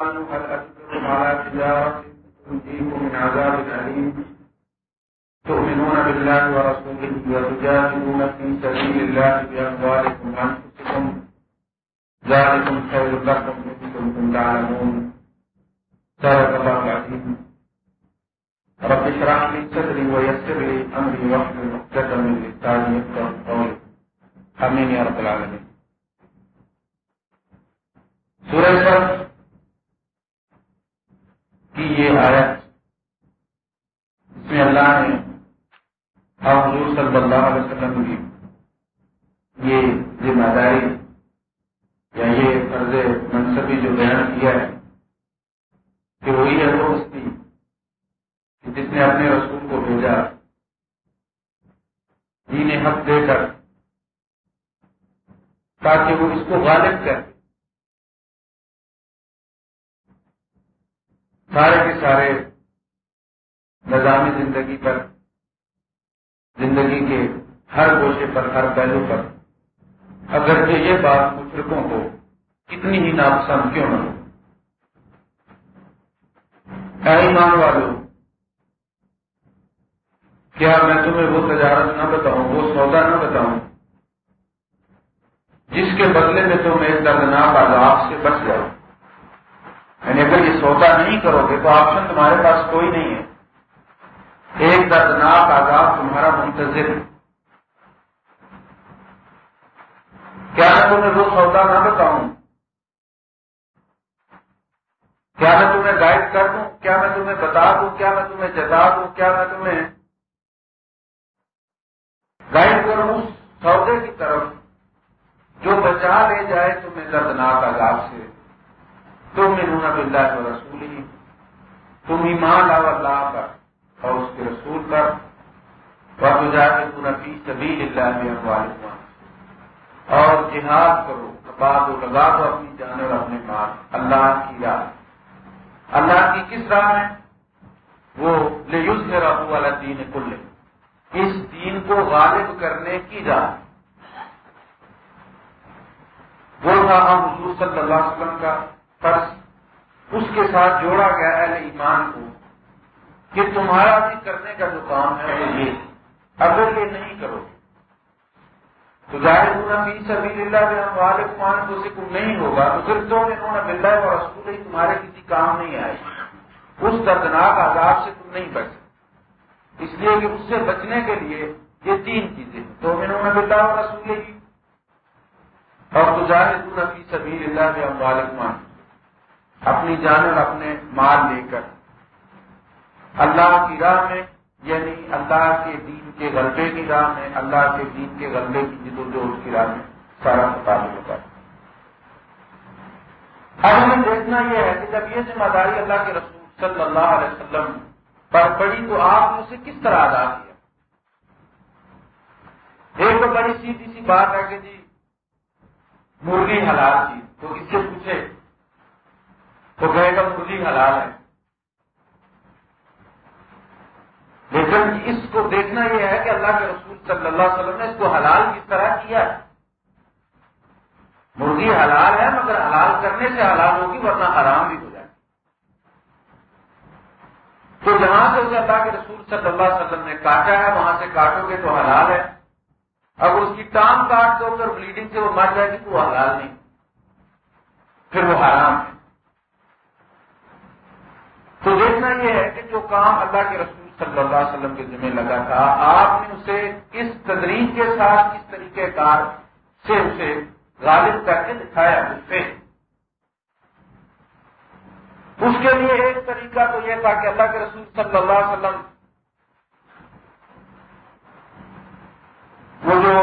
هل على تجارة تنجيكم من عذاب أليم تؤمنون بالله ورسوله وتجاهدون في سبيل الله بأموالكم وأنفسكم ذلكم خير لكم إن كنتم تعلمون صدق الله العظيم رب اشرح لي صدري ويسر لي أمري واحلل عقدة من لساني يفقهوا قولي آمين يا رب العالمين کی یہ آیت اس میں اللہ نے حضور صلی اللہ علیہ وسلم کی یہ ذمہ داری یا یہ فرض منصبی جو بیان کیا ہے کہ وہی ہے دوستی جس نے اپنے رسول کو بھیجا، دین حق دے کر، تاکہ وہ اس کو غالب کر۔ سارے کے سارے نظامی زندگی پر، زندگی کے ہر گوشے پر، ہر پہلو پر۔ اگرچہ یہ بات مشرقوں کو کتنی ہی ناپسند کیوں نہ ہو۔ ایمان والوں کیا میں تمہیں وہ تجارت نہ بتاؤں، وہ سودا نہ بتاؤں جس کے بدلے میں تم ایک دردناک عذاب سے بچ جاؤ؟ یعنی اگر یہ سودا نہیں کرو گے تو آپشن تمہارے پاس کوئی نہیں ہے۔ ایک دردناک آزاد تمہارا منتظر ہے۔ کیا میں تمہیں وہ سودا نہ بتاؤں؟ کیا میں تمہیں گائڈ کر دوں؟ کیا میں تمہیں بتا دوں؟ کیا میں تمہیں جتا دوں؟ کیا میں تمہیں گائڈ کروں؟ سودے کی طرف جو بچا لے جائے تمہیں دردناک آزاد سے۔ تم انہوں بلّہ و رسول ہی تم ایمان لاؤ اللہ پر اور اس کے رسول پر اور جا کے تم اپنی اللہ اور جہاد کرو بات و لگا دو اپنی جانے اور اپنے مال اللہ کی راہ۔ اللہ کی کس راہ ہے؟ وہ لے میں رہو والا دین کل اس دین کو غالب کرنے کی راہ۔ وہ تھا ہم حضور صلی اللہ علیہ وسلم کا۔ فرض اس کے ساتھ جوڑا گیا اہل ایمان کو کہ تمہارا بھی کرنے کا جو کام ہے وہ یہ اگر یہ نہیں کرو تو ظاہر ہونا بھی سبھی اللہ کے ہم والد مان تو سکم نہیں ہوگا۔ تو پھر تو انہوں نے مل اور رسول ہی تمہارے کسی کام نہیں آئے؟ اس دردناک عذاب سے تم نہیں بچ سکتے۔ اس لیے کہ اس سے بچنے کے لیے یہ تین چیزیں تو انہوں نے مل اور رسول ہی۔ اور تو ظاہر ہونا سبھی اللہ کے ہم والد مان۔ اپنی جان اور اپنے مال لے کر۔ اللہ کی راہ میں یعنی اللہ کے دین کے غلبے کی راہ میں، اللہ کے دین کے غلبے کی جد و جہد کی راہ میں سارا مطابق ہوتا ہے۔ اب ہمیں دیکھنا یہ ہے کہ جب یہ ذمہ داری اللہ کے رسول صلی اللہ علیہ وسلم پر پڑی تو آپ نے اسے کس طرح ادا کیا؟ ایک تو بڑی سیدھی سی بات ہے کہ جی مرغی حلال تھی۔ تو اس سے پوچھے تو کہے گا خود ہی حلال ہے۔ لیکن اس کو دیکھنا یہ ہے کہ اللہ کے رسول صلی اللہ علیہ وسلم نے اس کو حلال کس طرح کیا۔ ہے مرغی حلال ہے مگر حلال کرنے سے حلال ہوگی ورنہ حرام بھی ہو جائے۔ تو جہاں سے اسے اللہ کے رسول صلی اللہ علیہ وسلم نے کاٹا ہے، وہاں سے کاٹو گے تو حلال ہے۔ اگر اس کی ٹانگ کاٹ دو کر بلیڈنگ سے وہ مر جائے گی تو وہ حلال نہیں۔ پھر وہ حرام ہے۔ تو دیکھنا یہ ہے کہ جو کام اللہ کے رسول صلی اللہ علیہ وسلم کے ذمہ لگا تھا، آپ نے اسے کس تدریج کے ساتھ کس طریقہ کار سے اسے غالب کر کے دکھایا اس اس کے لیے ایک طریقہ تو یہ تھا کہ اللہ کے رسول صلی اللہ علیہ وسلم وہ جو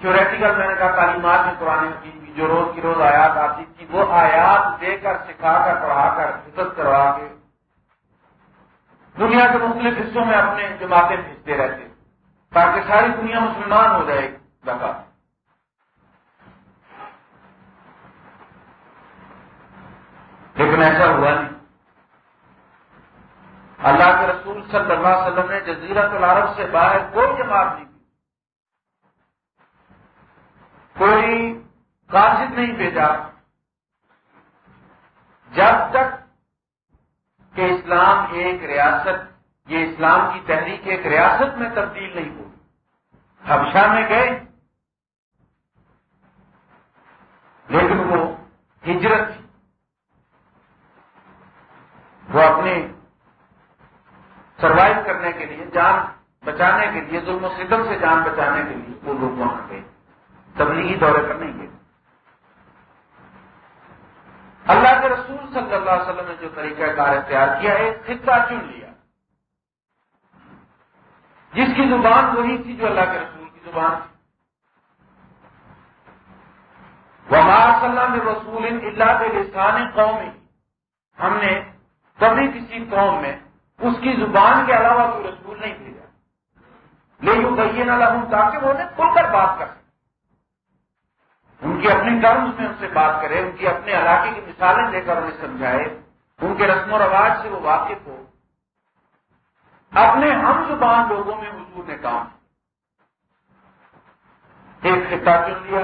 تھیوریٹیکل میں نے کہا، تعلیمات میں قرآن مجید کی جو روز کی روز آیات آتی تھی، وہ آیات دے کر، سکھا کر، پڑھا کر حفظ کروا کے دنیا کے مختلف حصوں میں اپنے جماعتیں بھیجتے رہتے تاکہ ساری دنیا مسلمان ہو جائے دفعہ لیکن ایسا ہوا نہیں۔ اللہ کے رسول صلی اللہ علیہ وسلم نے جزیرت العرب سے باہر کوئی جماعت نہیں کی کوئی قاصد نہیں بھیجا۔ جب تک کہ اسلام ایک ریاست، یہ اسلام کی تحریک ایک ریاست میں تبدیل نہیں ہوئی۔ حبشہ میں گئے۔ لیکن وہ ہجرت تھی۔ وہ اپنے سروائو کرنے کے لیے، جان بچانے کے لیے، ظلم و ستم سے جان بچانے کے لیے وہ لوگ وہاں گئے۔ تبلیغی دورے پر نہیں گئے۔ اللہ رسول صلی اللہ علیہ وسلم نے جو طریقہ کار اختیار کیا ہے، خطہ چن لیا۔ جس کی زبان وہی تھی جو اللہ کے رسول کی زبان تھی۔ صلی اللہ میں رسول اللہ کے لسان قومی ہم نے کبھی کسی قوم میں اس کی زبان کے علاوہ کوئی رسول نہیں بھیجا۔ لیکن کہیے نہ لگوں تاکہ وہ انہیں کھل کر بات کر سکے۔ ان کی اپنی ٹرمز میں ان سے بات کرے، ان کی اپنے علاقے کی مثالیں دے کر انہیں سمجھائے، ان کے رسم و رواج سے وہ واقف ہو۔ اپنے ہم زبان لوگوں میں حضور نے کام ایک خطہ چن لیا۔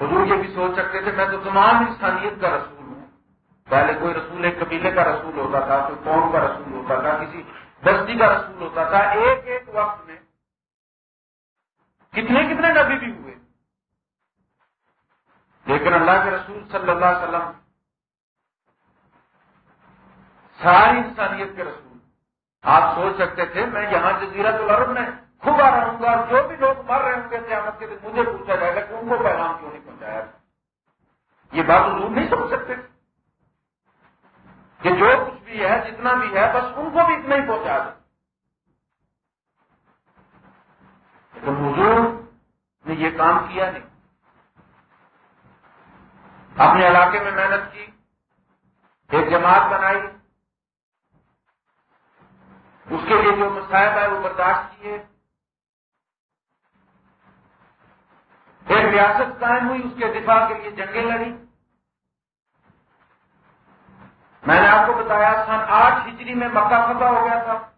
حضور یہ بھی سوچ سکتے تھے، میں تو تمام انسانیت کا رسول ہوں۔ پہلے کوئی رسول ایک قبیلے کا رسول ہوتا تھا، کوئی قوم کا رسول ہوتا تھا، کسی بستی کا رسول ہوتا تھا۔ ایک ایک وقت میں کتنے کتنے نبی بھی ہوئے۔ لیکن اللہ کے رسول صلی اللہ علیہ وسلم ساری انسانیت کے رسول آپ سوچ سکتے تھے، میں یہاں جزیرت العرب میں کھبا رہوں گا، جو بھی لوگ مر رہے ہوں گے قیامت کے دن، مجھے پوچھا جائے گا کہ ان کو پیغام کیوں نہیں پہنچایا؟ یہ بات حضور نہیں سمجھ سکتے۔ کہ جو کچھ بھی ہے، جتنا بھی ہے، بس ان کو بھی اتنا ہی پہنچا دیں۔ تو حضور نے یہ کام کیا نہیں۔ اپنے علاقے میں محنت کی، ایک جماعت بنائی۔ اس کے لیے جو مسائل ہے وہ برداشت کیے۔ ایک ریاست قائم ہوئی، اس کے دفاع کے لیے جنگیں لڑی میں نے آپ کو بتایا، سن آٹھ ہجری میں مکہ فتح ہو گیا تھا۔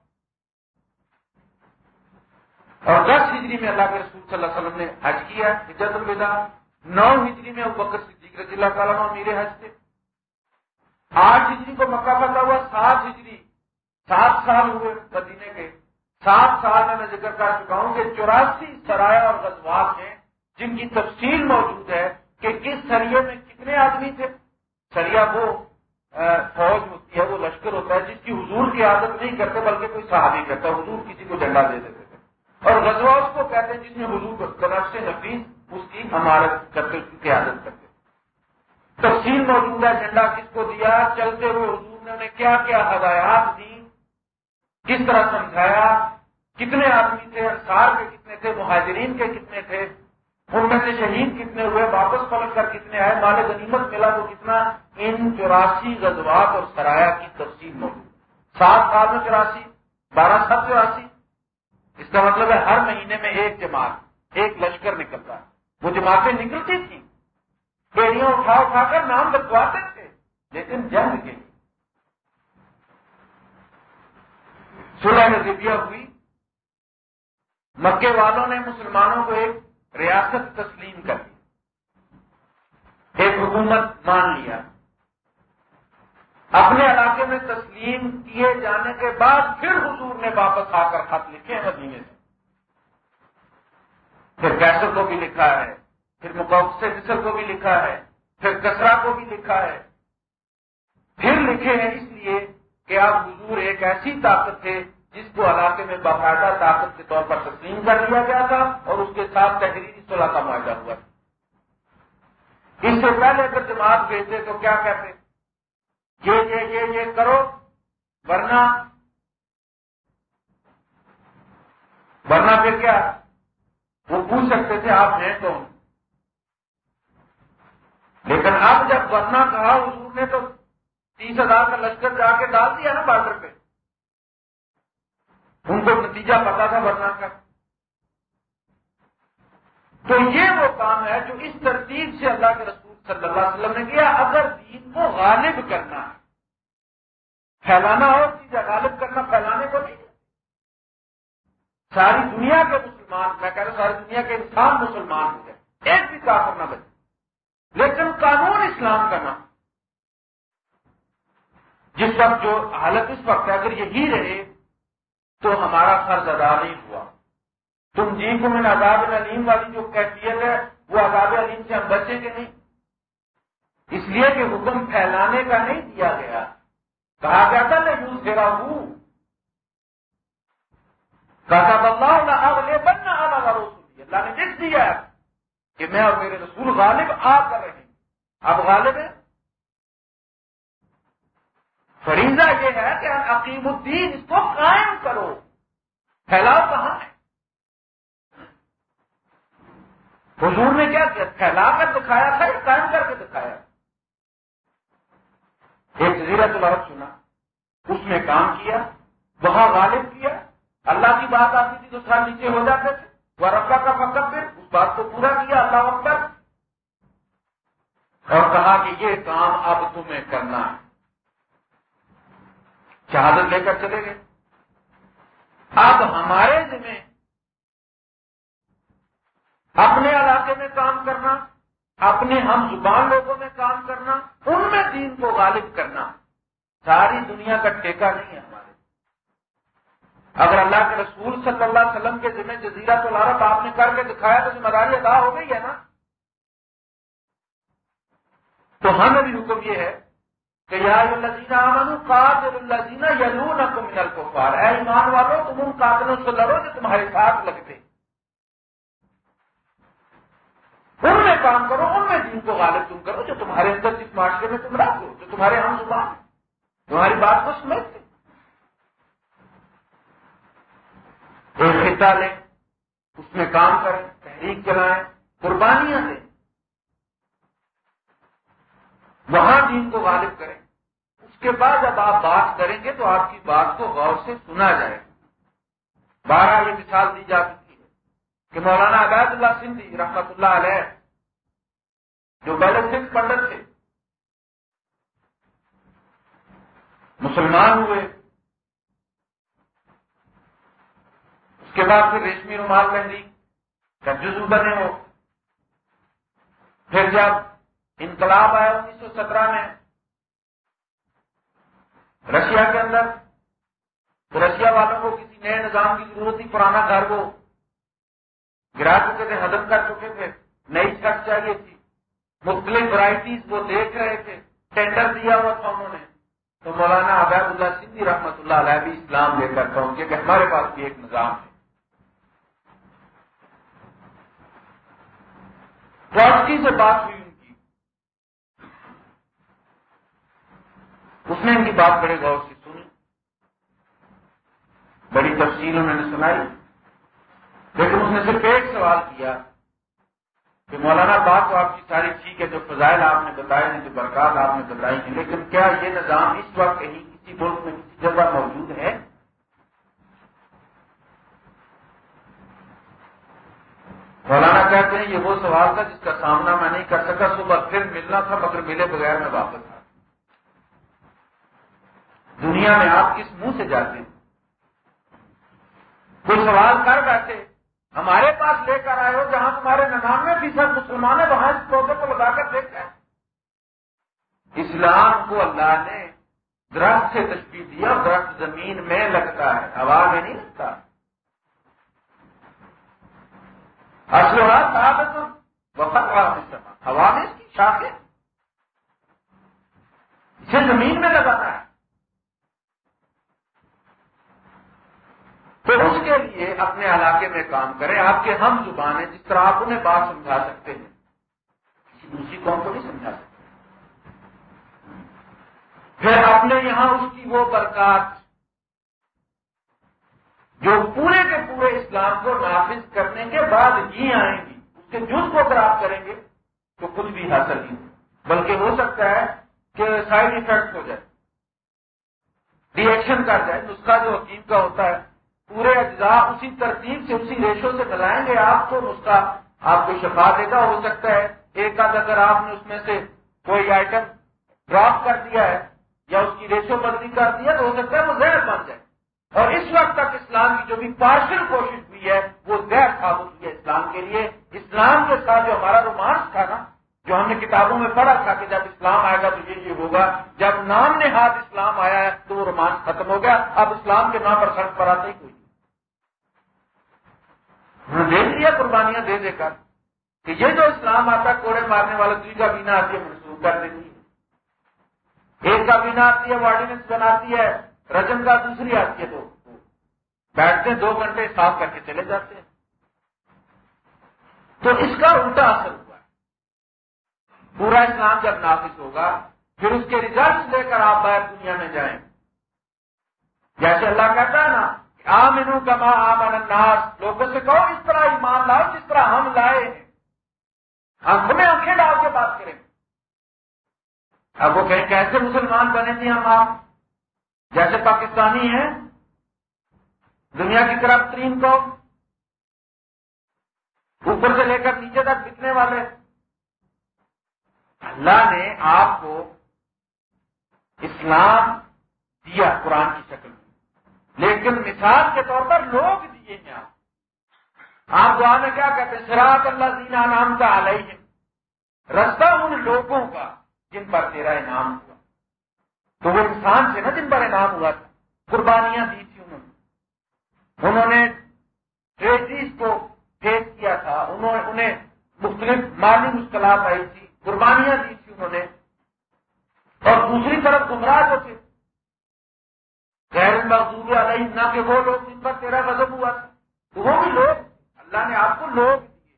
اور دس ہجری میں اللہ کے رسول صلی اللہ علیہ وسلم نے حج کیا، ہجرت الوداع۔ نو ہجری میں بکر رضی اللہ تعالیٰ میرے حج سے آٹھ ہجری کو مکہ فتح ہوا سات ہجری، سات سال ہوئے مدینے کے۔ سات سال میں میں ذکر کر چکا ہوں کہ چوراسی سرایہ اور غزوات ہیں جن کی تفصیل موجود ہے کہ کس سریے میں کتنے آدمی تھے۔ سریا وہ فوج ہوتی ہے، وہ لشکر ہوتا ہے جس کی حضور کی عادت نہیں کرتے بلکہ کوئی صحابی کرتا حضور کسی کو جھنڈا دے دیتے تھے۔ اور غزوہ اس کو کہتے ہیں جس میں حضور طرف سے نفیس، اس کی عمارت کرتے، اس کی قیادت کرتے۔ تفصیل موجود ہے، جھنڈا کس کو دیا، چلتے ہوئے حضور نے انہیں کیا کیا ہدایات دی کس طرح سمجھایا، کتنے آدمی تھے، انصار کے کتنے تھے، مہاجرین کے کتنے تھے ان میں سے شہید کتنے ہوئے، واپس پلٹ کر کتنے آئے، مال غنیمت ملا تو کتنا، ان چوراسی غزوات اور سرایا کی تفصیل موجود سات سال میں چوراسی، بارہ سات چوراسی، اس کا مطلب ہے ہر مہینے میں ایک جماعت، ایک لشکر نکلتا ہے۔ وہ جماعتیں نکلتی تھیں پیڑیاں اٹھا اٹھا کر نام لگواتے تھے لیکن جنگ کے لیے۔ سلح ہوئی۔ مکے والوں نے مسلمانوں کو ایک ریاست تسلیم کر دی۔ ایک حکومت مان لیا۔ اپنے علاقے میں تسلیم کیے جانے کے بعد پھر حضور نے واپس آ کر خط لکھے ہیں مدینے سے۔ پھر کیسر کو بھی لکھا ہے۔ پھر مقوف سے کو بھی لکھا ہے، پھر کسرا کو بھی لکھا ہے۔ پھر لکھے ہیں اس لیے کہ آپ حضور ایک ایسی طاقت تھے جس کو علاقے میں باقاعدہ طاقت کے طور پر تسلیم کر لیا گیا تھا اور اس کے ساتھ تحریری صلاح کا معاہدہ ہوا۔ تھا اس سے پہلے اگر جماعت بھیجتے تو کیا کہتے؟ یہ یہ یہ یہ کرو، ورنہ ورنہ پھر کیا؟ وہ پوچھ سکتے تھے، آپ ہیں تو لیکن اب جب ورنہ کہا حضور نے تو تیس ہزار کا لشکر جا کے ڈال دیا نا بارڈر پہ۔ ان کو نتیجہ پتا تھا ورنہ کا۔ تو یہ وہ کام ہے جو اس ترتیب سے اللہ کے رسول صلی اللہ علیہ وسلم نے کیا۔ اگر دین کو غالب کرنا ہے، پھیلانا ہو چیزیں غالب کرنا، پھیلانے کو نہیں۔ ساری دنیا کے مسلمان، میں کہہ رہا ہوں ساری دنیا کے انسان مسلمان ہو گئے ایک بھی کافر نہ بچے لیکن قانون اسلام کا نام جس وقت جو حالت اس وقت ہے، اگر یہی رہے تو ہمارا فرض ادا نہیں ہوا۔ تم جی کو میں عذاب علیم والی جو کیفیت ہے، وہ عذاب علیم سے ہم بچیں گے نہیں۔ اس لیے کہ حکم پھیلانے کا نہیں دیا گیا۔ کہا گیا تھا میں یوز دے رہا ہوں کہا اللہ نہ اگلے بننا اللہ نے لکھ دیا کہ میں اور میرے رسول غالب آ کر رہے ہیں اب غالب ہے فریضہ یہ ہے کہ عقیم الدین اس کو قائم کرو۔ پھیلاؤ کہاں ہے؟ حضور نے کیا کیا؟ پھیلا کر دکھایا تھا یا قائم کر کے دکھایا؟ ایک جزیرت العرب سنا۔ اس میں کام کیا، وہاں غالب کیا۔ اللہ کی بات آتی تھی تو سال نیچے ہو جاتے تھے۔ وہ ربا کا مقصد پھر اس بات کو پورا کیا اللہ وقت اور کہا کہ یہ کام اب تمہیں کرنا ہے۔ شہادت لے کر چلے گئے۔ اب ہمارے ذمہ اپنے علاقے میں کام کرنا، اپنے ہم زبان لوگوں میں کام کرنا، ان میں دین کو غالب کرنا۔ ساری دنیا کا ٹیکہ نہیں ہے ہمارے اگر اللہ کے رسول صلی اللہ علیہ وسلم کے ذمہ جزیرہ تو لارت آپ نے کر کے دکھایا تو ذمہ داری ادا ہو گئی ہے نا؟ تو ہمیں بھی حکم یہ ہے کہ یار اللہ جینا ایمان والو، تم ان قاتلوں سے لڑو جو تمہارے ساتھ لگتے۔ ان میں کام کرو، ان میں دین کو غالب تم کرو جو تمہارے اندر جس معاشرے میں تم رکھ دو جو تمہارے ہم زبان تمہاری بات کو سمجھتے۔ ایک خطہ لیں اس میں کام کریں، تحریک چلائیں، قربانیاں دیں۔ وہاں دین کو غالب کریں۔ اس کے بعد جب آپ بات کریں گے تو آپ کی بات کو غور سے سنا جائے بارہ یہ مثال دی جا سکتی ہے کہ مولانا عبید اللہ سندھی رحمت اللہ علیہ، جو پہلے سکھ پنڈت تھے، مسلمان ہوئے۔ اس کے بعد پھر ریشمی رومال پہنی کا جزو بنے ہو پھر جب انقلاب آیا انیس سو سترہ میں رشیا کے اندر، تو رشیا والوں کو کسی نئے نظام کی ضرورت تھی، پرانا گھر کو گرا چکے تھے، ہدم کر چکے تھے، نئی چھت چاہیے تھی۔ مختلف ورائٹیز وہ دیکھ رہے تھے ٹینڈر دیا ہوا تھا انہوں نے۔ تو مولانا عبید اللہ سندھی رحمت اللہ علیہ بھی اسلام لے کر پہنچے کہ ہمارے پاس بھی ایک نظام ہے۔ ٹرسٹی سے بات ہوئی ان کی۔ اس نے ان کی بات بڑے غور سے سنی۔ بڑی تفصیل انہوں نے سنائی۔ لیکن اس نے صرف ایک سوال کیا کہ مولانا بات تو آپ کی ساری ٹھیک ہے جو فضائل آپ نے بتائے ہیں، جو برکات آپ نے بتائی ہیں، لیکن کیا یہ نظام اس وقت کہیں کسی ملک میں کسی جگہ موجود ہے؟ مولانا کہتے ہیں یہ وہ سوال تھا جس کا سامنا میں نہیں کر سکا، صبح پھر ملنا تھا مگر ملے بغیر میں واپس آ۔ دنیا میں آپ کس منہ سے جاتے ہیں؟ کوئی سوال کر بیٹھے، ہمارے پاس لے کر آئے ہو جہاں تمہارے ننانوے فیصد مسلمان ہے وہاں اس پودے کو لگا کر دیکھتے اسلام کو اللہ نے درخت سے تشبیح دیا، درخت زمین میں لگتا ہے، ہوا میں نہیں لگتا۔ اصل وقت ہوا میں اس کی شاخیں اسے زمین میں لگانا ہے تو اس کے لیے اپنے علاقے میں کام کریں۔ آپ کے ہم زبان ہیں، جس طرح آپ انہیں بات سمجھا سکتے ہیں۔ کسی دوسری قوم کو نہیں سمجھا سکتے۔ پھر اپنے یہاں اس کی وہ برکات جو پورے اسلام کو نافذ کرنے کے بعد ہی آئیں گی۔ اس کے جز کو اگر آپ کریں گے تو کچھ بھی حاصل نہیں بلکہ ہو سکتا ہے کہ سائڈ افیکٹ ہو جائے۔ ری ایکشن کر جائے۔ نسخہ جو حکیم کا ہوتا ہے، پورے اجزاء اسی ترتیب سے، اسی ریشو سے ملائیں گے۔ آپ کو نسخہ آپ کو شفا دے گا۔ ہو سکتا ہے ایک آدھ اگر آپ نے اس میں سے کوئی آئٹم ڈراپ کر دیا ہے یا اس کی ریشو بدلی کر دیا تو ہو سکتا ہے وہ زہر بن جائے۔ اور اس وقت تک اسلام کی جو بھی پارشل کوشش ہوئی ہے، وہ زہر ثابت ہوئی ہے اسلام کے لیے۔ اسلام کے ساتھ جو ہمارا رومانس تھا نا، جو ہم نے کتابوں میں پڑھا تھا کہ جب اسلام آئے گا تو یہ یہ ہوگا۔ جب نام نے ہاتھ اسلام آیا ہے تو وہ رومانس ختم ہو گیا۔ اب اسلام کے نام پر سڑک پر آتا ہی کوئی ہاں، دے دیا قربانیاں، دے دے کر۔ کہ یہ جو اسلام آتا ہے، کوڑے مارنے والا دوسری کا بینا آتی ہے، منسوخ کر دیتی ہے۔ ایک کا بینا آتی ہے وارڈیننس بناتی ہے رجم کا دوسری آتی ہے تو بیٹھتے دو گھنٹے صاف کر کے چلے جاتے ہیں۔ تو اس کا الٹا اثر ہوا۔ ہے پورا اسلام جب نافذ ہوگا، پھر اس کے ریزلٹ لے کر آپ باہر دنیا میں جائیں۔ جیسے اللہ کہتا ہے نا آمنو کما آمن الناس، لوگوں سے کہو اس طرح ایمان لاؤ جس طرح ہم لائے ہیں۔ ہم ہمیں آنکھیں ڈال کے بات کریں۔ اب وہ کہیں کیسے مسلمان بنے تھے ہم آپ۔ جیسے پاکستانی ہیں دنیا کی طرف ترین کو اوپر سے لے کر نیچے تک بکنے والے۔ اللہ نے آپ کو اسلام دیا قرآن کی شکل میں۔ لیکن مثال کے طور پر لوگ دیے ہیں آپ۔ آپ دعا میں کیا کہتے ہیں؟ سراط اللہ دینا نام کا علیہ رستہ ان لوگوں کا جن پر تیرا انعام ہوا۔ تو وہ انسان سے نا جن پر انعام ہوا تھا۔ قربانیاں دی انہوں نے انہوں نے ٹریڈیز کو فیس کیا تھا، انہوں نے انہیں مختلف مالی مشکلات آئی تھی، قربانیاں دی تھی انہوں نے۔ اور دوسری طرف گمراہ جو تھے، غیر مزدور علیہ نہ کہ وہ لوگ جن پر تیرا غضب ہوا تھا۔ تو وہ بھی لوگ، اللہ نے آپ کو لوگ دیے۔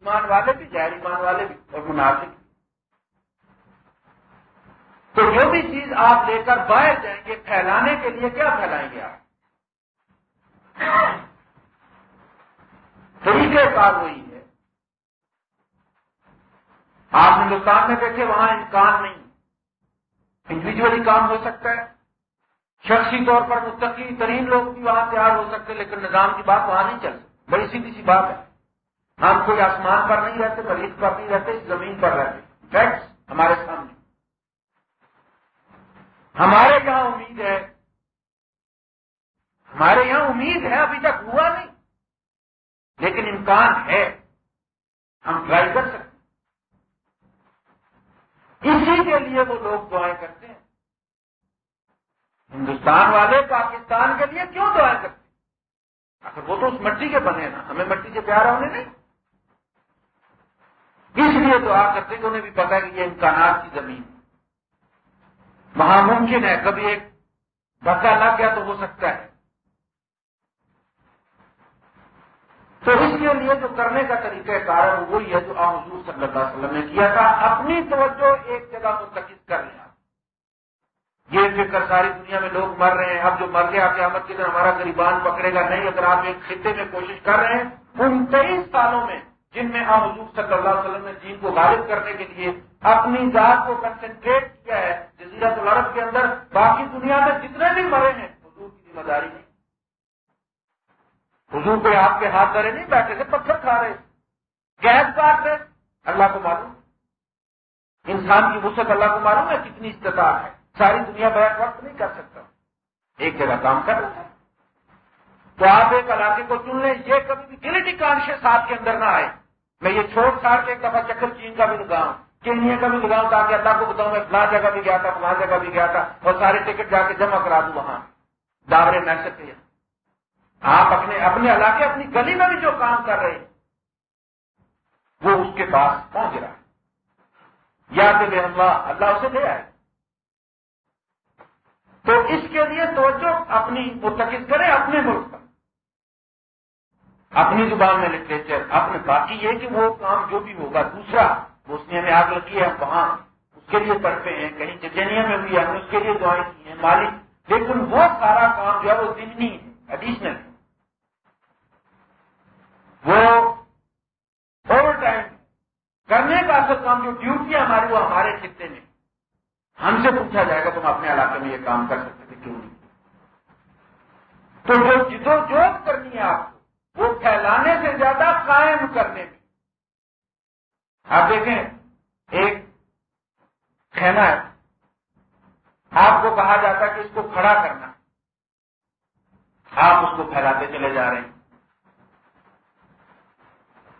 ایمان والے بھی، غیر ایمان والے بھی، اور مناسب تو جو بھی چیز آپ لے کر باہر جائیں گے، پھیلانے کے لیے کیا پھیلائیں گے آپ؟ طریقہ کار وہی ہے۔ آپ ہندوستان میں دیکھے، وہاں امکان نہیں۔ انڈیویجلی کام ہو سکتا ہے۔ شخصی طور پر مستقی ترین لوگ بھی وہاں تیار ہو سکتے لیکن نظام کی بات وہاں نہیں چل سکتی۔ بڑی سیدھی سی بات ہے۔ ہم کوئی آسمان پر نہیں رہتے مریض پر نہیں رہتے اس زمین پر رہتے۔ فیکٹس ہمارے سامنے۔ ہمارے یہاں امید ہے ہمارے یہاں امید ہے، ابھی تک ہوا نہیں۔ لیکن امکان ہے۔ ہم ٹرائی کر سکتے اسی کے لیے وہ لوگ دعائیں کرتے ہیں۔ ہندوستان والے پاکستان کے لیے کیوں دعائیں کرتے ہیں؟ اگر وہ تو اس مٹی کے بنے نا۔ ہمیں مٹی سے پیارا ہونے نہیں۔ اس لیے دعا کرتے کہ انہیں بھی پتا ہے کہ یہ امکانات کی زمین وہاں ممکن ہے۔ کبھی ایک دھکا لگ گیا تو ہو سکتا ہے۔ تو اس کے لیے جو کرنے کا طریقہ کار ہے، وہی ہے جو آپ حضور صلی اللہ علیہ وسلم نے کیا تھا، اپنی توجہ ایک جگہ منتقل کر لیا۔ یہ فکر ساری دنیا میں لوگ مر رہے ہیں، اب جو مر گیا قیامت کے دن ہمارا غریبان پکڑے گا، نہیں، اگر آپ ایک خطے میں کوشش کر رہے ہیں، ان تیئیس سالوں میں جن میں آپ حضور صلی اللہ علیہ وسلم نے دین کو غالب کرنے کے لیے اپنی ذات کو کنسنٹریٹ کیا ہے جزیرت العرب کے اندر، باقی دنیا میں جتنے بھی مرے ہیں، حضور کی ذمہ داری نہیں حضور پہ آپ کے ہاتھ دھرے نہیں بیٹھے تھے، پتھر کھا رہے۔ گیس کاٹ رہے۔ اللہ کو معلوم۔ انسان کی وسعت اللہ کو معلوم ہے کتنی استطاعت ہے۔ ساری دنیا بیک وقت نہیں کر سکتا۔ ایک جگہ کام کر رہا ہے۔ تو آپ ایک علاقے کو چن لیں، یہ کبھی بھی گلٹی کانشیس آپ کے اندر نہ آئے۔ میں یہ چھوڑ چھاڑ کے ایک دفعہ چکر چین کا بھی لگاؤں۔ چینیا کا بھی لگاؤں تاکہ اللہ کو بتاؤں میں فلاں جگہ بھی گیا تھا، فلاں جگہ بھی گیا تھا اور سارے ٹکٹ جا کے جمع کرا دوں وہاں۔ داورے میسج کے آپ اپنے اپنے علاقے، اپنی گلی میں بھی جو کام کر رہے ہیں، وہ اس کے پاس پہنچ رہا ہے یا کہ اللہ اللہ اسے لے آئے۔ تو اس کے لیے توجہ اپنی متقد کرے اپنے ملک پر۔ اپنی زبان میں لٹریچر اپنے باقی یہ کہ وہ کام جو بھی ہوگا، دوسرا بوسنیا میں آگ لگی ہے وہاں اس کے لیے پڑھتے ہیں، کہیں چچینیا میں ہوئی ہے اس کے لیے دعائیں کی ہیں، مالک۔ لیکن وہ سارا کام جو ہے وہ ضمنی ہے ایڈیشنل ہے وہ اوور ٹائم کرنے کا اصل کام جو ڈیوٹی ہماری وہ ہمارے خطے میں۔ ہم سے پوچھا جائے گا تم اپنے علاقے میں یہ کام کر سکتے تھے کیوں نہیں؟ تو جو جدو جوت کرنی ہے آپ کو، وہ پھیلانے سے زیادہ قائم کرنے میں۔ آپ دیکھیں، ایک کہنا ہے۔ آپ کو کہا جاتا ہے کہ اس کو کھڑا کرنا۔ آپ اس کو پھیلاتے چلے جا رہے ہیں۔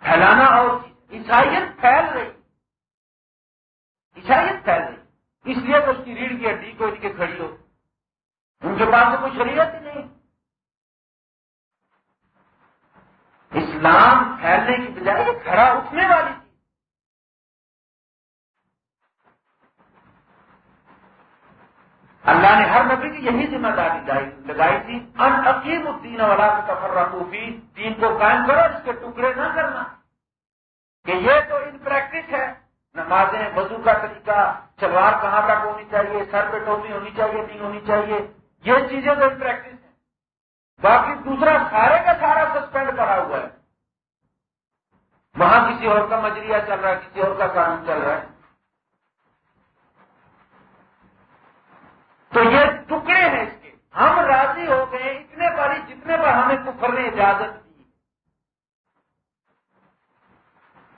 پھیلانا اور عیسائیت پھیل رہی۔ عیسائیت پھیل رہی۔ اس لیے تو اس کی ریڑھ کی ہڈی کو ان کے کھڑی ہو۔ ان کے پاس تو کوئی شریعت ہی نہیں۔ اسلام پھیلنے کی بجائے کھڑا اٹھنے والی تھی اللہ نے ہر نبی کی یہی ذمہ داری لگائی تھی، ان عقیم الدین والا سفر رقوفی دین کو قائم کرو، اس کے ٹکڑے نہ کرنا۔ کہ یہ تو ان پریکٹس ہے۔ نمازیں، وضو کا طریقہ، شلوار کہاں تک ہونی چاہیے، سر پہ ٹوپی ہونی چاہیے، نہیں ہونی چاہیے۔ یہ چیزیں تو ان پریکٹس ہیں۔ باقی دوسرا سارے کا سارا سسپینڈ پڑا ہوا ہے۔ وہاں کسی اور کا مجریہ چل رہا ہے، کسی اور کا قانون چل رہا ہے۔ تو یہ ٹکڑے ہیں اس کے۔ ہم راضی ہو گئے اتنے باری جتنے بار ہمیں کفر نے اجازت دی۔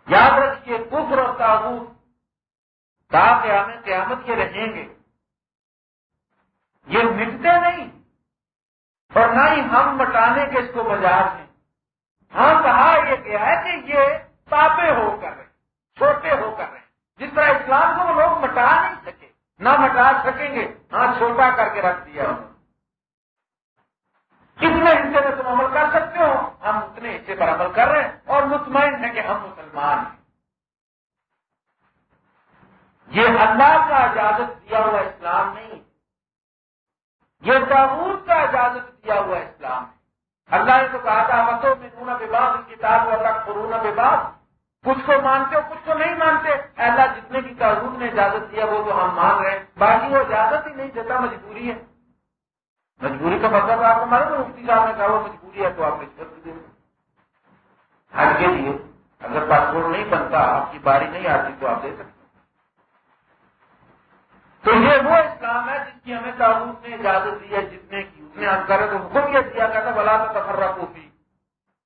یاد رکھیے، کفر اور تابوت تاکہ ہمیں قیامت کے رہیں گے۔ یہ مٹتے نہیں، اور نہ ہی ہم مٹانے کے اس کو بجار ہیں۔ ہاں کہا یہ کیا ہے کہ یہ تاپے ہو کر رہے، چھوٹے ہو کر رہے۔ جس طرح اسلام کو وہ لوگ مٹا نہیں سکے، نہ مٹا سکیں گے۔ ہاں چھوٹا کر کے رکھ دیا۔ کتنے حصے میں تم عمل کر سکتے ہو۔ ہم اتنے حصے پر عمل کر رہے ہیں اور مطمئن ہیں کہ ہم مسلمان ہیں۔ یہ اللہ کا اجازت دیا ہوا اسلام نہیں۔ یہ تعبت کا اجازت دیا ہوا اسلام ہے۔ اللہ نے تو کہا تھا متوں میں نونا وباد کتاب والا قرون وباد کچھ کو مانتے ہو، کچھ کو نہیں مانتے۔ اللہ، جتنے کی قانون نے اجازت دیا، وہ تو ہم مان رہے ہیں۔ باقی وہ اجازت ہی نہیں دیتا مجبوری ہے۔ مجبوری کا مطلب آپ کو مانو مفتی صاحب نے کہا وہ مجبوری ہے تو آپ رشوت دیں حج کے لیے اگر پاسپورٹ نہیں بنتا، آپ کی باری نہیں آتی تو آپ دے سکتے تو یہ وہ اسلام ہے جس کی ہمیں تعبت نے اجازت دی ہے، جتنے کی اس نے ہم کرے تو حکم یہ دیا کرتا بلا تو تفرہ کوفی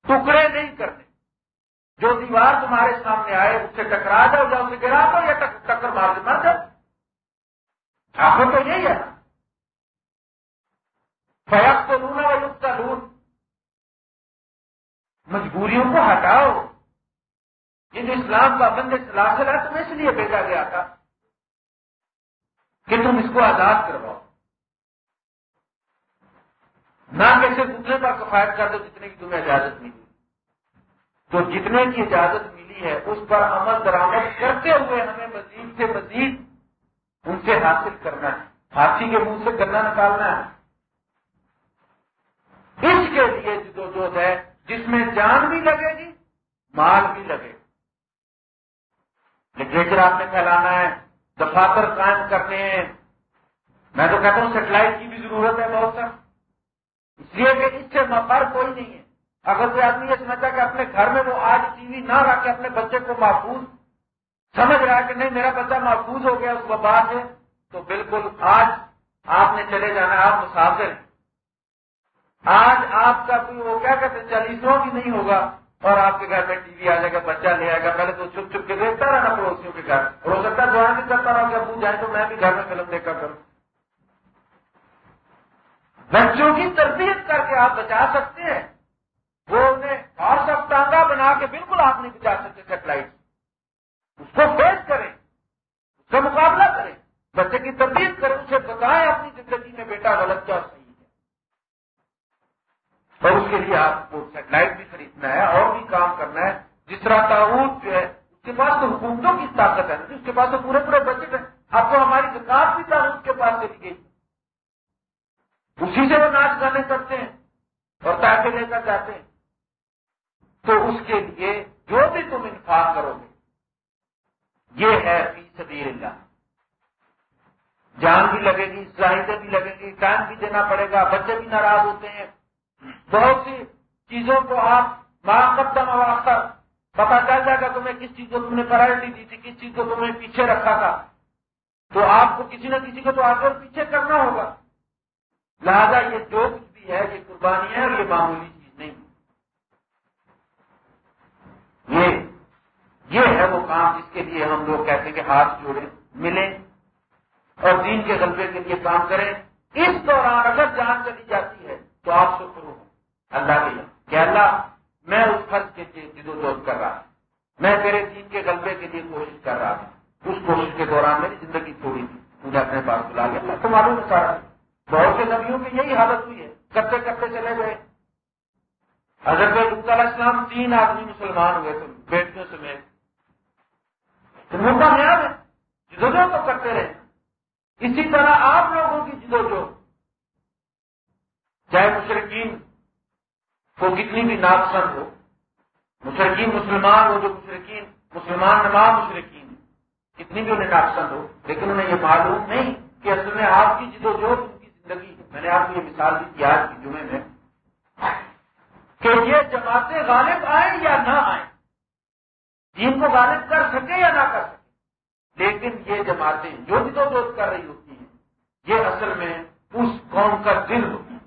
ٹکڑے نہیں کرنے۔ جو دیوار تمہارے سامنے آئے، اس سے ٹکرا جاؤ یا اسے گرا دو یا ٹکر مار کے مر جاؤ۔ آخر تو یہی ہے۔ فیاق تو لونا اور کا لون مجبوریوں کو ہٹاؤ۔ ان اسلام کا بند سلاسل ہے تمہیں اس لیے بھیجا گیا تھا کہ تم اس کو آزاد کرواؤ۔ نہ کیسے دوسرے پر کفایت کر دو جتنے کی تمہیں اجازت ملی۔ تو جتنے کی اجازت ملی ہے، اس پر عمل درآمد کرتے ہوئے ہمیں مزید سے مزید ان سے حاصل کرنا ہے۔ ہاتھی کے منہ سے گنا نکالنا ہے۔ اس کے لیے جو ہے، جس میں جان بھی لگے گی، مال بھی لگے لٹریچر آپ نے پھیلانا ہے، دفاتر قائم کرنے ہیں۔ میں تو کہتا ہوں، سیٹلائٹ کی بھی ضرورت ہے بہت سا۔ اس لیے کہ اس سے مفر کوئی نہیں ہے۔ اگر کوئی آدمی یہ سمجھتا کہ اپنے گھر میں وہ آج ٹی وی نہ رکھ کے اپنے بچے کو محفوظ سمجھ رہا ہے کہ نہیں، میرا بچہ محفوظ ہو گیا، اس وبا سے تو بالکل آج آپ نے چلے جانا آپ مسافر آج آپ کا کوئی وہ کیا کہتے چالیسوں کی نہیں ہوگا اور آپ کے گھر میں ٹی وی آ جائے گا، بچہ لے آئے گا، پہلے تو چھپ چھپ کے دیکھتا رہنا پڑوسیوں کے گھر۔ ہو سکتا ہے بھی کرتا رہا کہ ابو جائیں تو میں بھی گھر میں فلم دیکھا کروں۔ بچوں کی تربیت کر کے آپ بچا سکتے ہیں۔ وہ انہیں اور سب ٹانگا بنا کے بالکل آپ نہیں بچا سکتے سیٹلائٹ اس کو فیس کریں، اس کا مقابلہ کریں۔ بچے کی تربیت کریں، اسے بتائیں اپنی زندگی میں بیٹا غلط کیا صحیح ہے۔ اور اس کے لیے آپ کو سیٹلائٹ بھی خریدنا ہے، اور بھی کام کرنا ہے۔ جس طرح تعاون جو ہے، اس کے پاس تو حکومتوں کی طاقت ہے۔ اس کے پاس تو پورے پورے بجٹ ہیں۔ آپ کو ہماری زکات بھی تعاون کے پاس چلی گئی۔ اسی سے وہ ناچ گانے کرتے ہیں اور پیسے لے کر جاتے ہیں۔ تو اس کے لیے جو بھی تم انفاق کرو گے، یہ ہے فی سبیل اللہ جان بھی لگے گی ظاہریں بھی لگیں گی، ٹائم بھی دینا پڑے گا، بچے بھی ناراض ہوتے ہیں۔ بہت سی چیزوں کو آپ ماقدم مواقع پتا چل جائے گا تمہیں کس چیز کو تم نے پرائرٹی دی تھی، کس چیز کو تمہیں پیچھے رکھا تھا۔ تو آپ کو کسی نہ کسی کو تو آگے پیچھے کرنا ہوگا۔ لہذا یہ جو کچھ بھی ہے، یہ قربانی ہے اور یہ معمولی چیز نہیں۔ یہ یہ ہے وہ کام جس کے لیے ہم لوگ کہتے ہیں کہ ہاتھ جوڑے ملیں اور دین کے غلبے کے لیے کام کریں۔ اس دوران اگر جان چلی جاتی ہے تو آپ شکر ہوں اللہ کے کہ اللہ، میں اس فرض کے لیے جدو جہد کر رہا ہوں۔ میں تیرے دین کے غلبے کے لیے کوشش کر رہا ہوں۔ اس کوشش کے دوران میری زندگی تھوڑی تھی۔ مجھے اپنے پاس بلا لیا تو معلوم سارا۔ بہت سے نبیوں کی یہی حالت ہوئی ہے۔ کرتے کرتے چلے گئے۔ اگر علیہ السلام تین آدمی مسلمان ہوئے تو بیٹیوں سمیت۔ تو موقع خیال ہے جدو جو تو کرتے رہے۔ اسی طرح آپ لوگوں کی جدو جو چاہے مشرقین کو کتنی بھی ناپسند ہو مشرقین مسلمان ہو جو مشرقین مسلمان نماز مشرقین کتنی بھی انہیں ناپسند ہو، لیکن انہیں یہ معلوم نہیں کہ اصل میں آپ کی جدو جو ان کی زندگی میں نے آپ کو یہ مثال دی تھی آج کی جمعے میں۔ کہ یہ جماعتیں غالب آئیں یا نہ آئیں، دین کو غالب کر سکے یا نہ کر سکے لیکن یہ جماعتیں جو بھی تو کر رہی ہوتی ہیں، یہ اصل میں اس قوم کا دل ہوتی ہے۔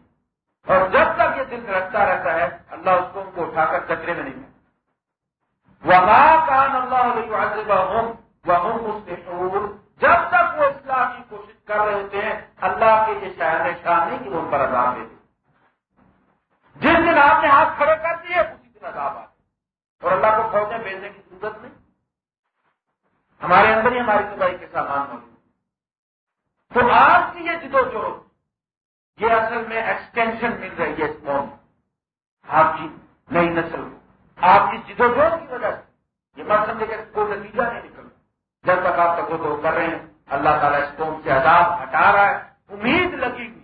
اور جب تک یہ دل رکھتا رہتا ہے، اللہ اس قوم کو اٹھا کر کچرے میں نہیں وہاں کان اللہ علیہ وہ جب تک وہ اصلاح کی کوشش کر رہے ہوتے ہیں، اللہ کے یہ شاعر شاہ نہیں کہ ان پر عذاب دے۔ جس دن آپ نے ہاتھ کھڑے کر دیے، اسی دن عذاب آ اور اللہ کو فوجیں بھیجنے کی ضرورت نہیں ہمارے اندر ہی ہماری صبح کے سامان موجود تو آپ کی یہ جدو جو یہ اصل میں ایکسٹینشن مل رہی ہے اس قوم آپ کی نئی نسل کو۔ آپ کی جدو جو کی وجہ سے۔ یہ مت سمجھے کہ کوئی نتیجہ نہیں نکلتا جب تک آپ تک وہ کر رہے ہیں، اللہ تعالیٰ اس قوم سے عذاب ہٹا رہا ہے۔ امید لگی ہوئی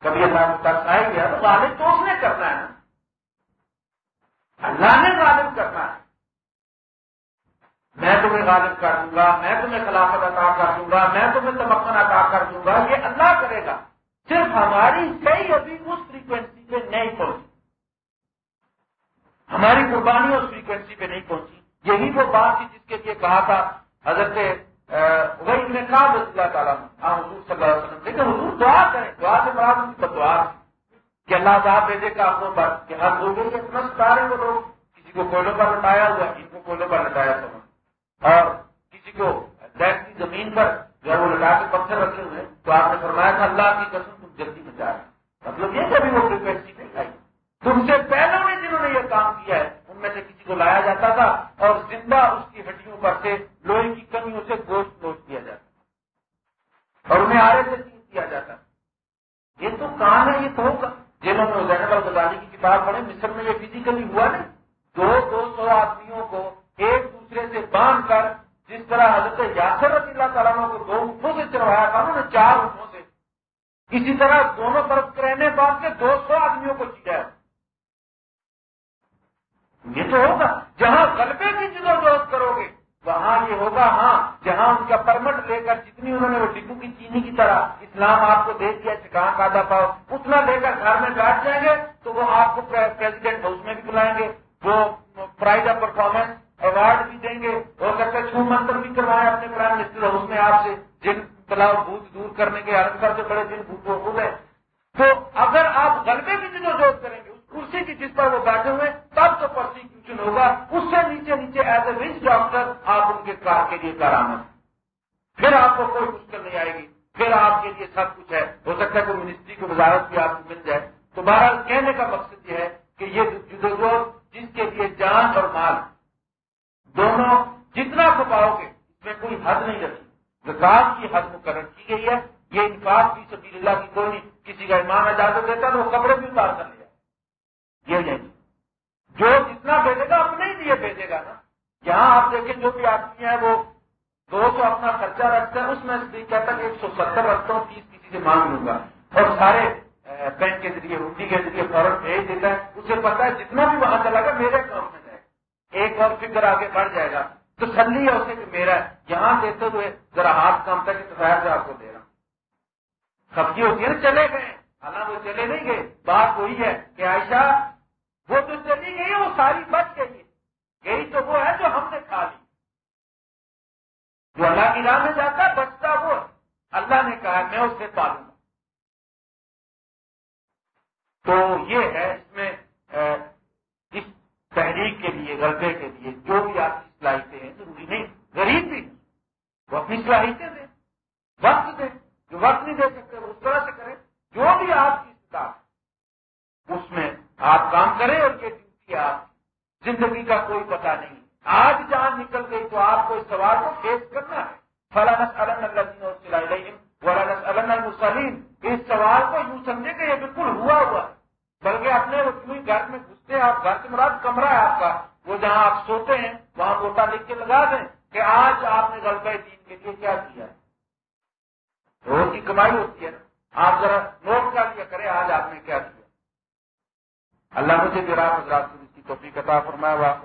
کبھی اللہ تک آئے گیا تو غالب تو اس نے کرنا ہے۔ اللہ نے غالب کرنا ہے۔ میں تمہیں غالب کر دوں گا، میں تمہیں خلافت عطا کر دوں گا، میں تمہیں تمکن عطا کر دوں گا، یہ اللہ کرے گا۔ صرف ہماری صحیح ابھی اس فریکوینسی پہ نہیں پہنچی۔ ہماری قربانی اس فریکوینسی پہ نہیں پہنچی۔ یہی وہ بات تھی جس کے لیے کہا تھا، حضرت وہی نے کہا اللہ تعالیٰ ہاں، حضور صلی اللہ علیہ وسلم لیکن حضور دعا کریں، دعا سے بڑا ان کی دعا کہ اللہ صاحب بھیجے کا آپ پر کہ ہر لوگوں کے اتنا ستا رہے وہ لوگ کسی کو کوئلوں پر لٹایا ہوا ان کو کوئلوں پر لٹایا سمجھ اور کسی کو دیکھ کی زمین پر جو وہ لٹا کے پتھر رکھے ہوئے تو آپ نے فرمایا تھا، اللہ کی قسم تم جلدی میں جا رہے مطلب یہ کبھی وہ فریکوینسی نہیں آئی تم سے پہلے نے جنہوں نے یہ کام کیا ہے ان میں سے کسی کو لایا جاتا تھا اور زندہ اس کی ہڈیوں پر سے لوہے کی کمیوں سے گوشت نوش کیا جاتا اور انہیں آرے سے چیز کیا جاتا یہ تو کام ہے، یہ تو ہوگا۔ جنہوں نے زینب الغزالی کی کتاب پڑھے مصر میں یہ فزیکلی ہوا نہیں۔ دو دو سو آدمیوں کو ایک دوسرے سے باندھ کر جس طرح حضرت یاسر رضی اللہ تعالیٰ کو دو اٹھوں سے چڑھوایا تھا انہوں نے چار اٹھوں سے، اسی طرح دونوں طرف رہنے باندھ کے دو سو آدمیوں کو چیڑا یہ تو ہوگا، جہاں غلبے کی جدوجہد کرو گے، وہاں یہ ہوگا ہاں جہاں ان کا پرمٹ لے کر جتنی انہوں نے وہ ڈبو کی چینی کی طرح اسلام آپ کو دے دیا کہاں کا پاؤ، اتنا لے کر گھر میں بیٹھ جائیں گے تو وہ آپ کو پریزیڈنٹ ہاؤس میں بھی بلائیں گے، وہ پرائز آف پرفارمنس ایوارڈ بھی دیں گے ہو سکتا ہے چھو منتر بھی کروائے اپنے پرائم منسٹر ہاؤس میں آپ سے، جن بلاؤ بھوت دور کرنے کے کر سے بڑے جن بھوت ہو گئے تو اگر آپ غلبے کی جدوجہد کریں گے کرسی کی جس پر وہ بیٹھے ہوئے تب تو پرسیکیوشن ہوگا؟ اس سے نیچے نیچے ایز اے رچ ڈاکٹر آپ ان کے کار کے لیے کارآمد پھر آپ کو کوئی مشکل نہیں آئے گی۔ پھر آپ کے لیے سب کچھ ہے۔ ہو سکتا ہے کوئی منسٹری کی وزارت بھی آپ کو مل جائے۔ تو بہرحال کہنے کا مقصد یہ ہے کہ یہ جدو جس کے لیے جان اور مال دونوں جتنا کھپاؤ گے، اس میں کوئی حد نہیں رکھی۔ وکاس کی حد مقرر کی گئی ہے۔ یہ انفاق کی سبھی اللہ کی کوئی نہیں۔ کسی کا ایمان اجازت دیتا تو وہ کپڑے بھی اتار کر لے یہ نہیں۔ جو جتنا بھیجے گا اپنے ہی لیے بھیجے گا نا۔ یہاں آپ دیکھیں جو بھی آدمی ہے وہ دو سو اپنا خرچہ رکھتے ہیں، اس میں کہتا کہ ایک سو ستر رکھتا ہوں، تیس کسی سے مانگ لوں گا۔ اور سارے بینک کے ذریعے، ہنڈی کے ذریعے فوراً بھیج دیتا ہے۔ اسے پتا ہے جتنا بھی وہاں چلا گا میرے اکاؤنٹ میں جائے۔ ایک اور فکر آگے بڑھ جائے گا۔ تو سلی ہے اسے کہ میرا یہاں دیتے ہوئے ذرا ہاتھ کامتا کہ سفید سے آپ کو دے رہا ہوں۔ سبزی ہوتی ہے نا، چلے گئے۔ حالانکہ وہ چلے نہیں گئے۔ بات وہی ہے کہ عائشہ وہ جو چلی گئی وہ ساری بچ گئی ہے تو وہ ہے جو ہم نے کھا لی۔ جو اللہ کی راہ میں جاتا بچتا وہ اللہ نے کہا میں اس سے پالوں گا۔ تو یہ ہے اس میں اس تحریک کے لیے، غلبے کے لیے جو بھی آپ کی صلاحیتیں ہیں، ضروری نہیں، غریب بھی۔ وہ اپنی صلاحیتیں دیں وقت دیں جو وقت نہیں دے سکتے وہ اس طرح سے کریں جو بھی آپ کی استعمال اس میں آپ کام کریں اور یہ ڈیوٹی آپ زندگی کا کوئی پتہ نہیں آج جان نکل گئی تو آپ کو اس سوال کو فیس کرنا ہے فلاں المسلیم اس سوال کو یوں سمجھے کہ یہ بالکل ہوا ہوا ہے بلکہ اپنے گھر میں گھستے ہیں آپ گھر سے مراد کمرہ ہے آپ کا وہ جہاں آپ سوتے ہیں وہاں موٹا لکھ کے لگا دیں کہ آج آپ نے غلطہ دین کے لیے کیا کیا ہے روز کی کمائی ہوتی ہے آپ ذرا نوٹ کر لیا کرے آج آپ نے کیا کیا اللہ مجھے بھی رات حضرات کی توفیق عطا فرمایا